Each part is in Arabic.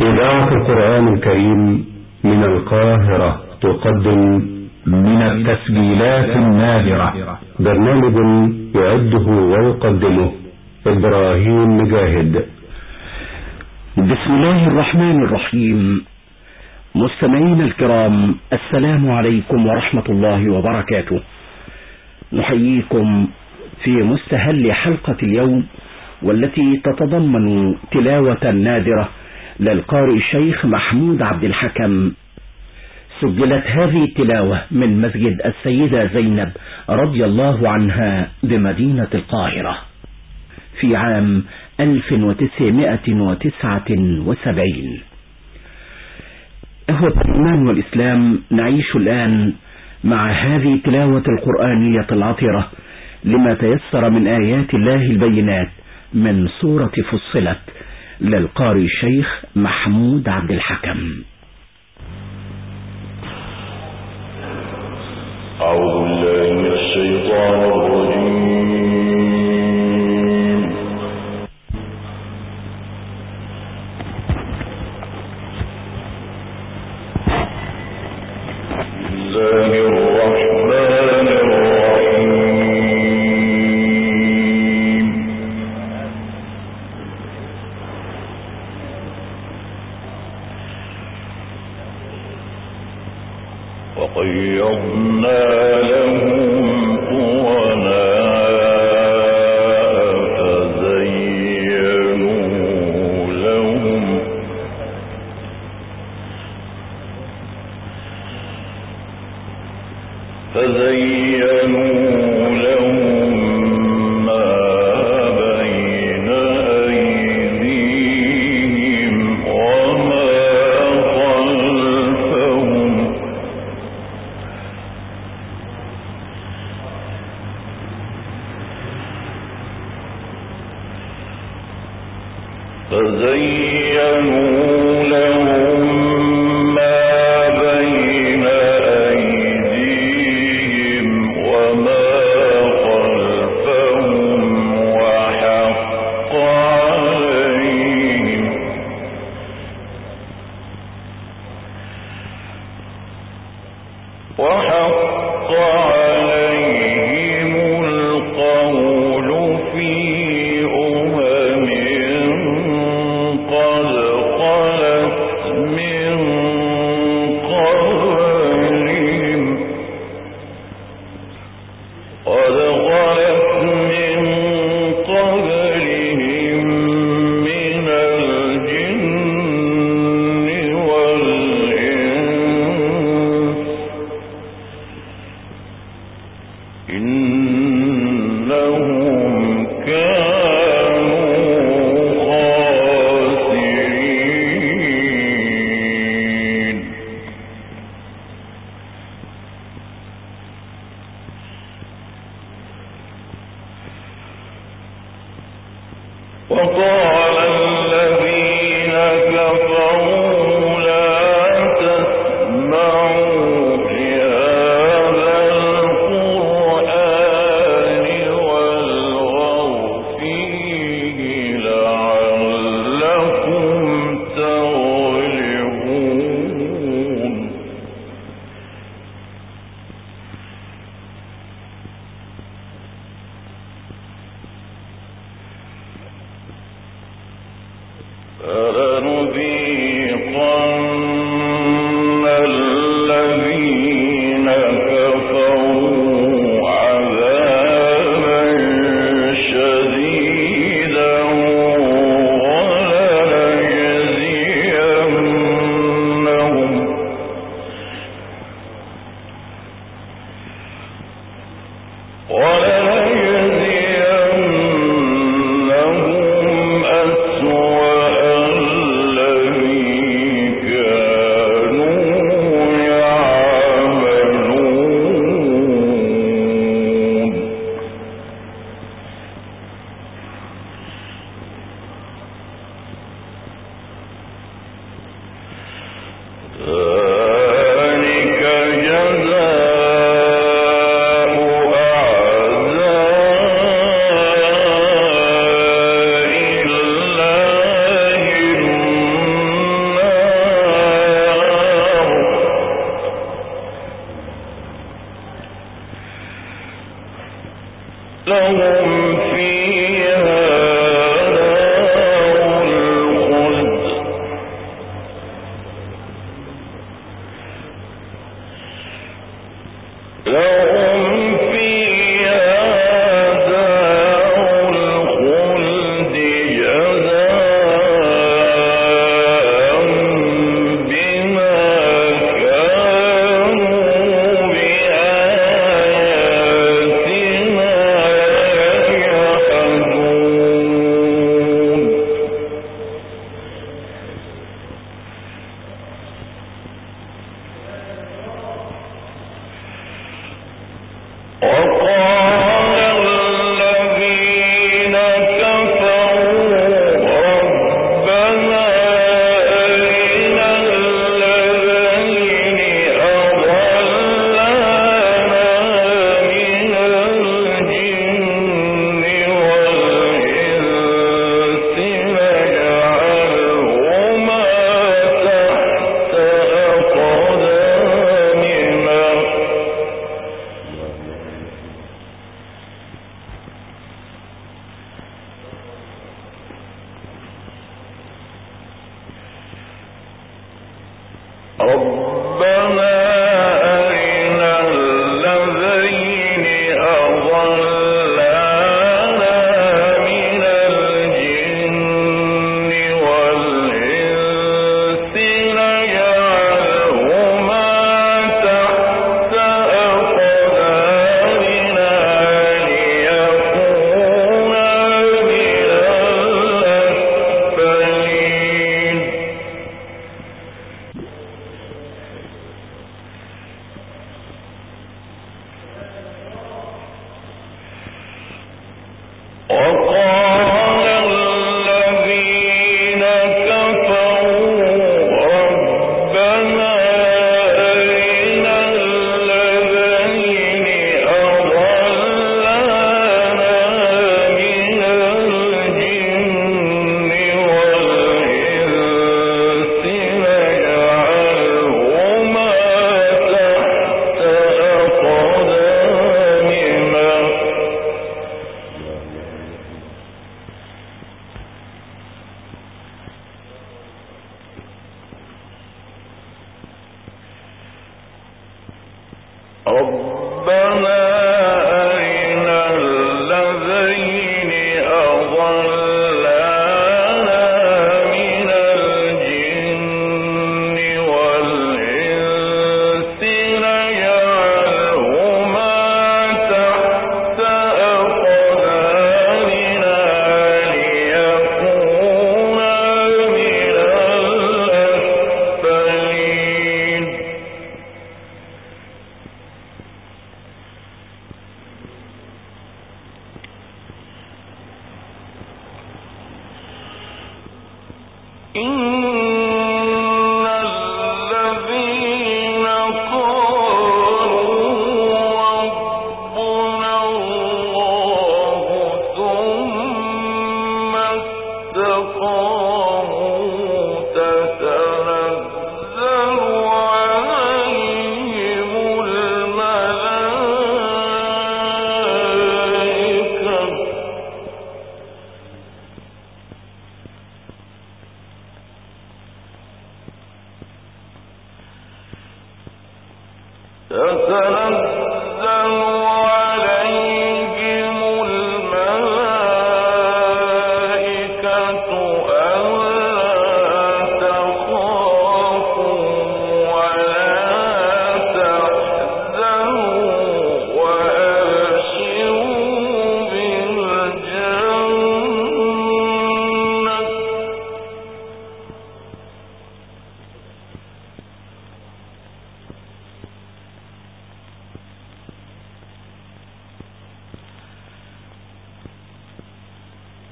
إذاعة القرآن الكريم من القاهرة تقدم من التسجيلات النادرة. برنامج يعده ويقدمه إبراهيم مجاهد. بسم الله الرحمن الرحيم. مستمعينا الكرام السلام عليكم ورحمة الله وبركاته. نحييكم في مستهل حلقة اليوم والتي تتضمن تلاوة نادرة للقارئ الشيخ محمود عبد الحكم. سجلت هذه التلاوة من مسجد السيدة زينب رضي الله عنها بمدينة القاهرة في عام 1979 أهوة الإيمان والإسلام نعيش الآن مع هذه التلاوة القرآنية العطرة لما تيسر من آيات الله البينات من سورة فصلت للقارئ الشيخ محمود عبد الحكم. أعوذ بالله من الشيطان الرجيم. بسم الله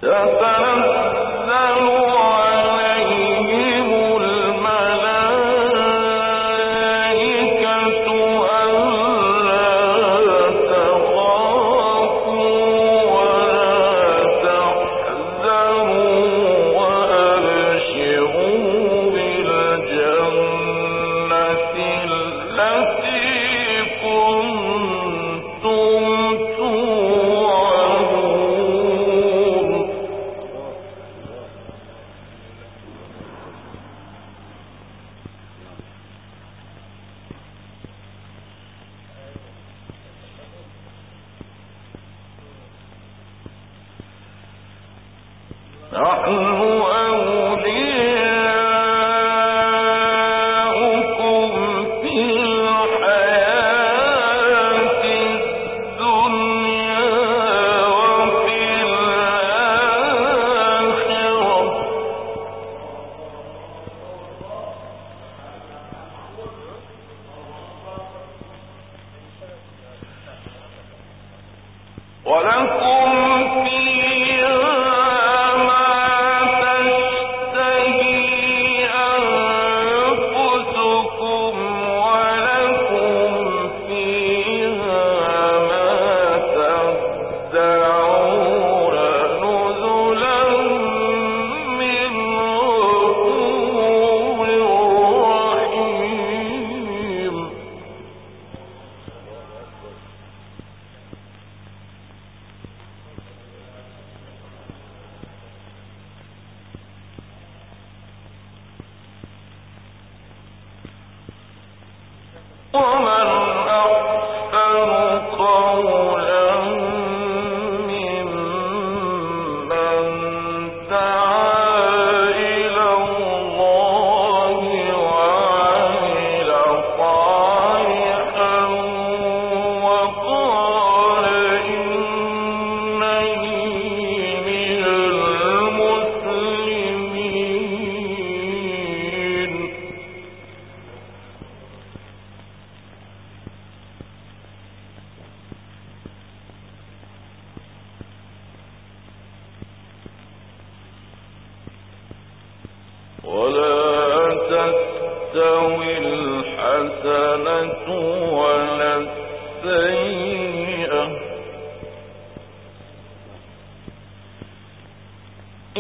أفلا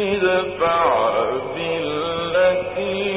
ادفع بالتي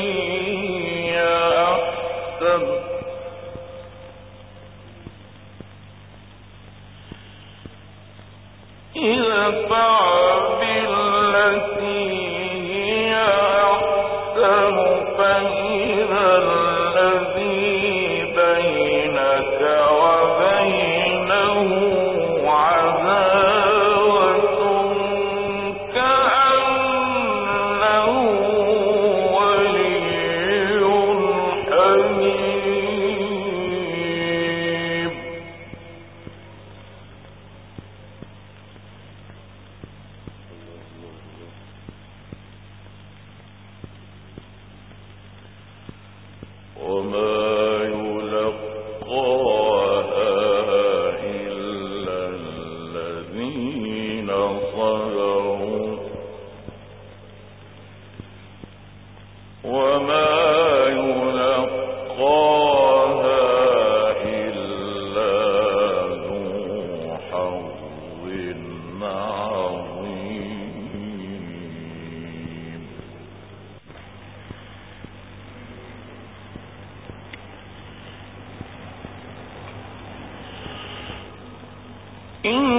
إن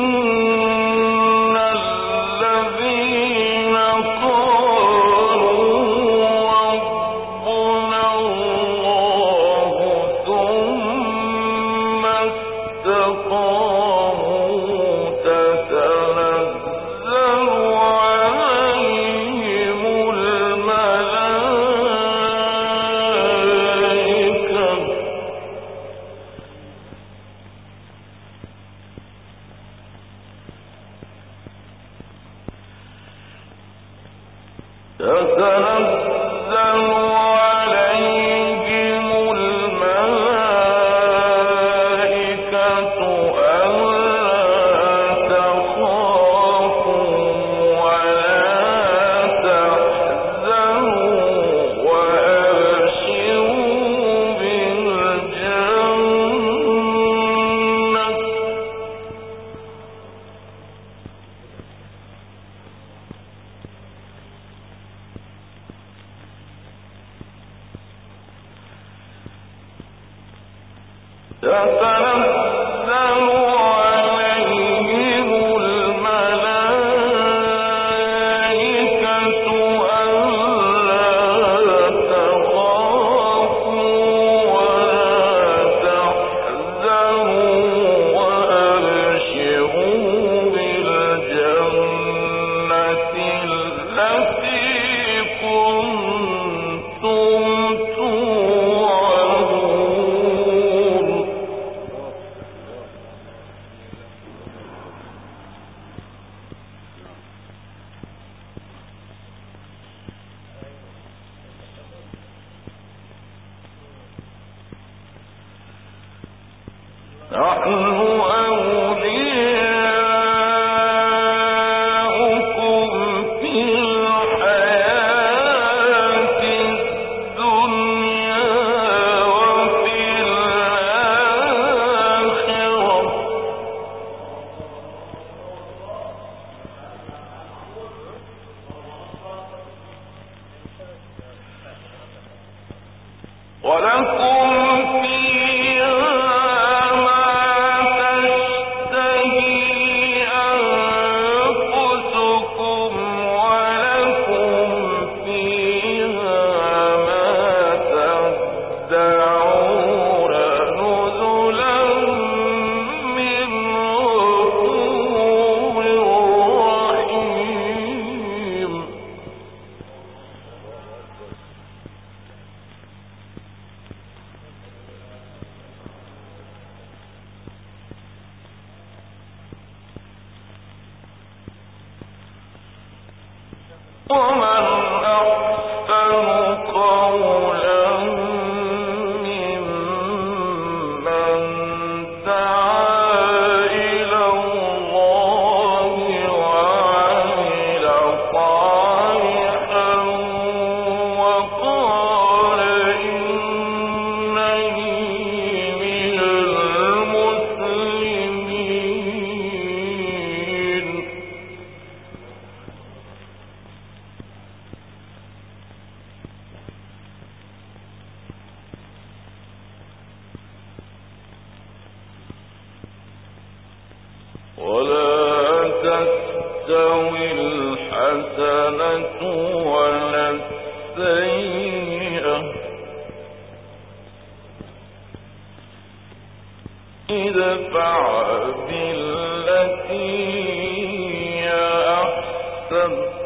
ادفع بالتي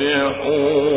يسبحون.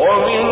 ومن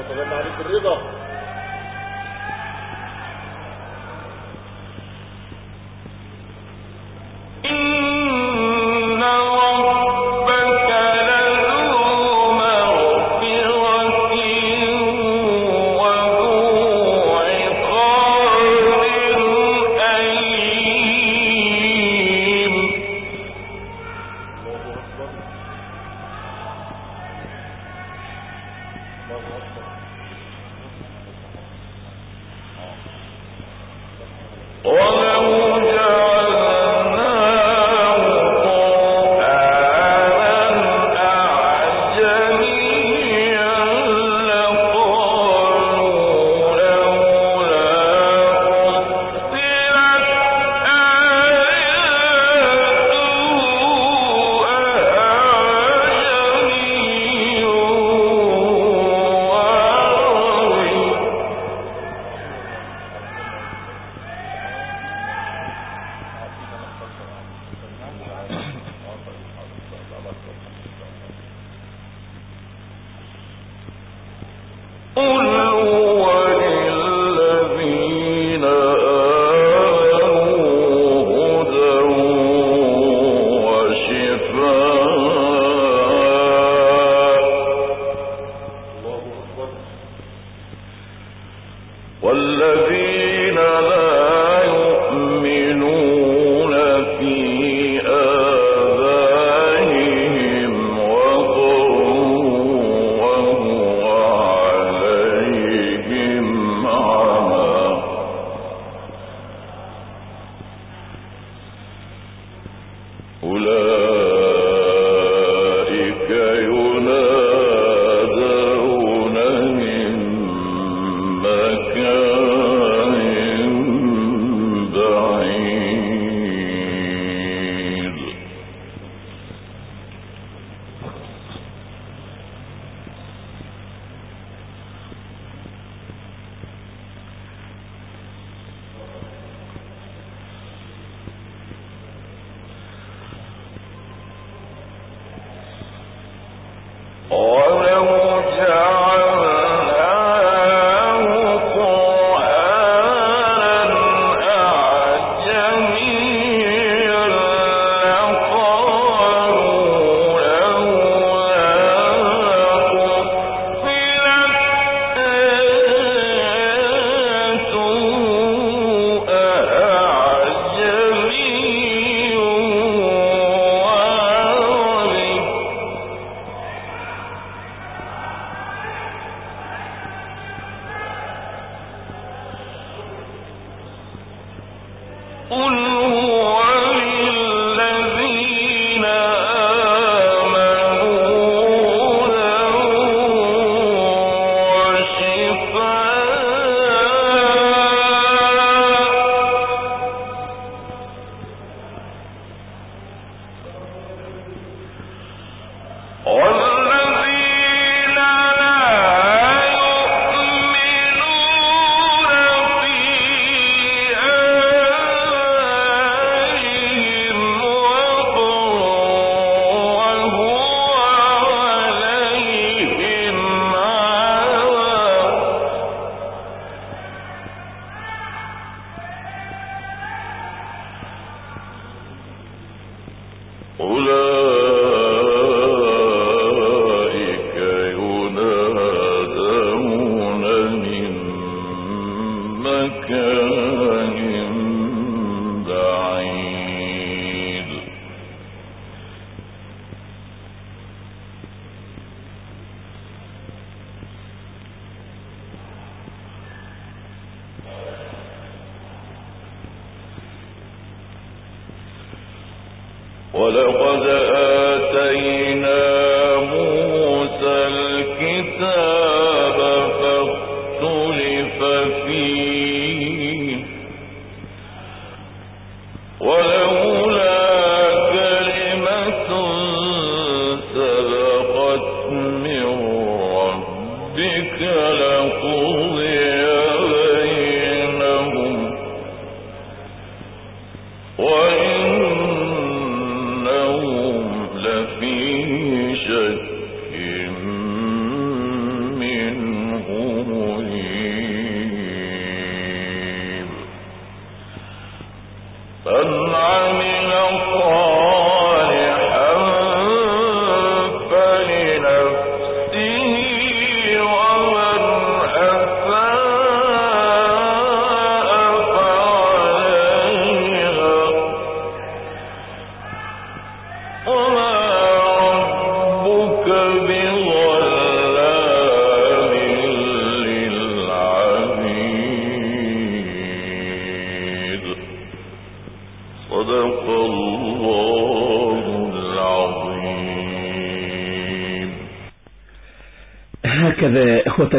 autobernarı kuruyor da ولقد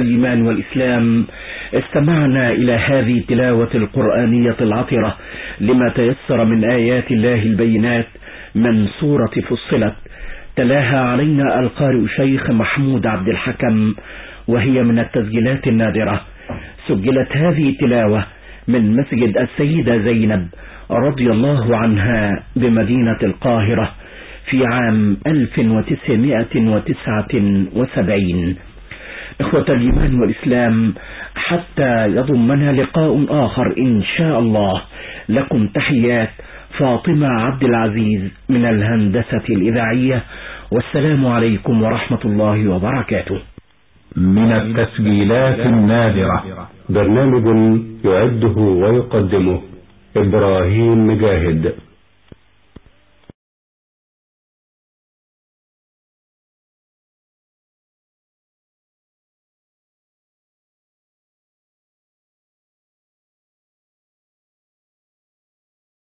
الإيمان والإسلام استمعنا إلى هذه التلاوة القرآنية العطرة لما تيسر من آيات الله البينات من سورة فصلت. تلاها علينا القارئ شيخ محمود عبد الحكم وهي من التسجيلات النادرة. سجلت هذه التلاوة من مسجد السيدة زينب رضي الله عنها بمدينة القاهرة في عام 1979 إخوة الإيمان والإسلام حتى يضمنا لقاء آخر إن شاء الله. لكم تحيات فاطمة عبد العزيز من الهندسة الإذاعية والسلام عليكم ورحمة الله وبركاته. من التسجيلات النادرة. برنامج يعده ويقدمه إبراهيم مجاهد.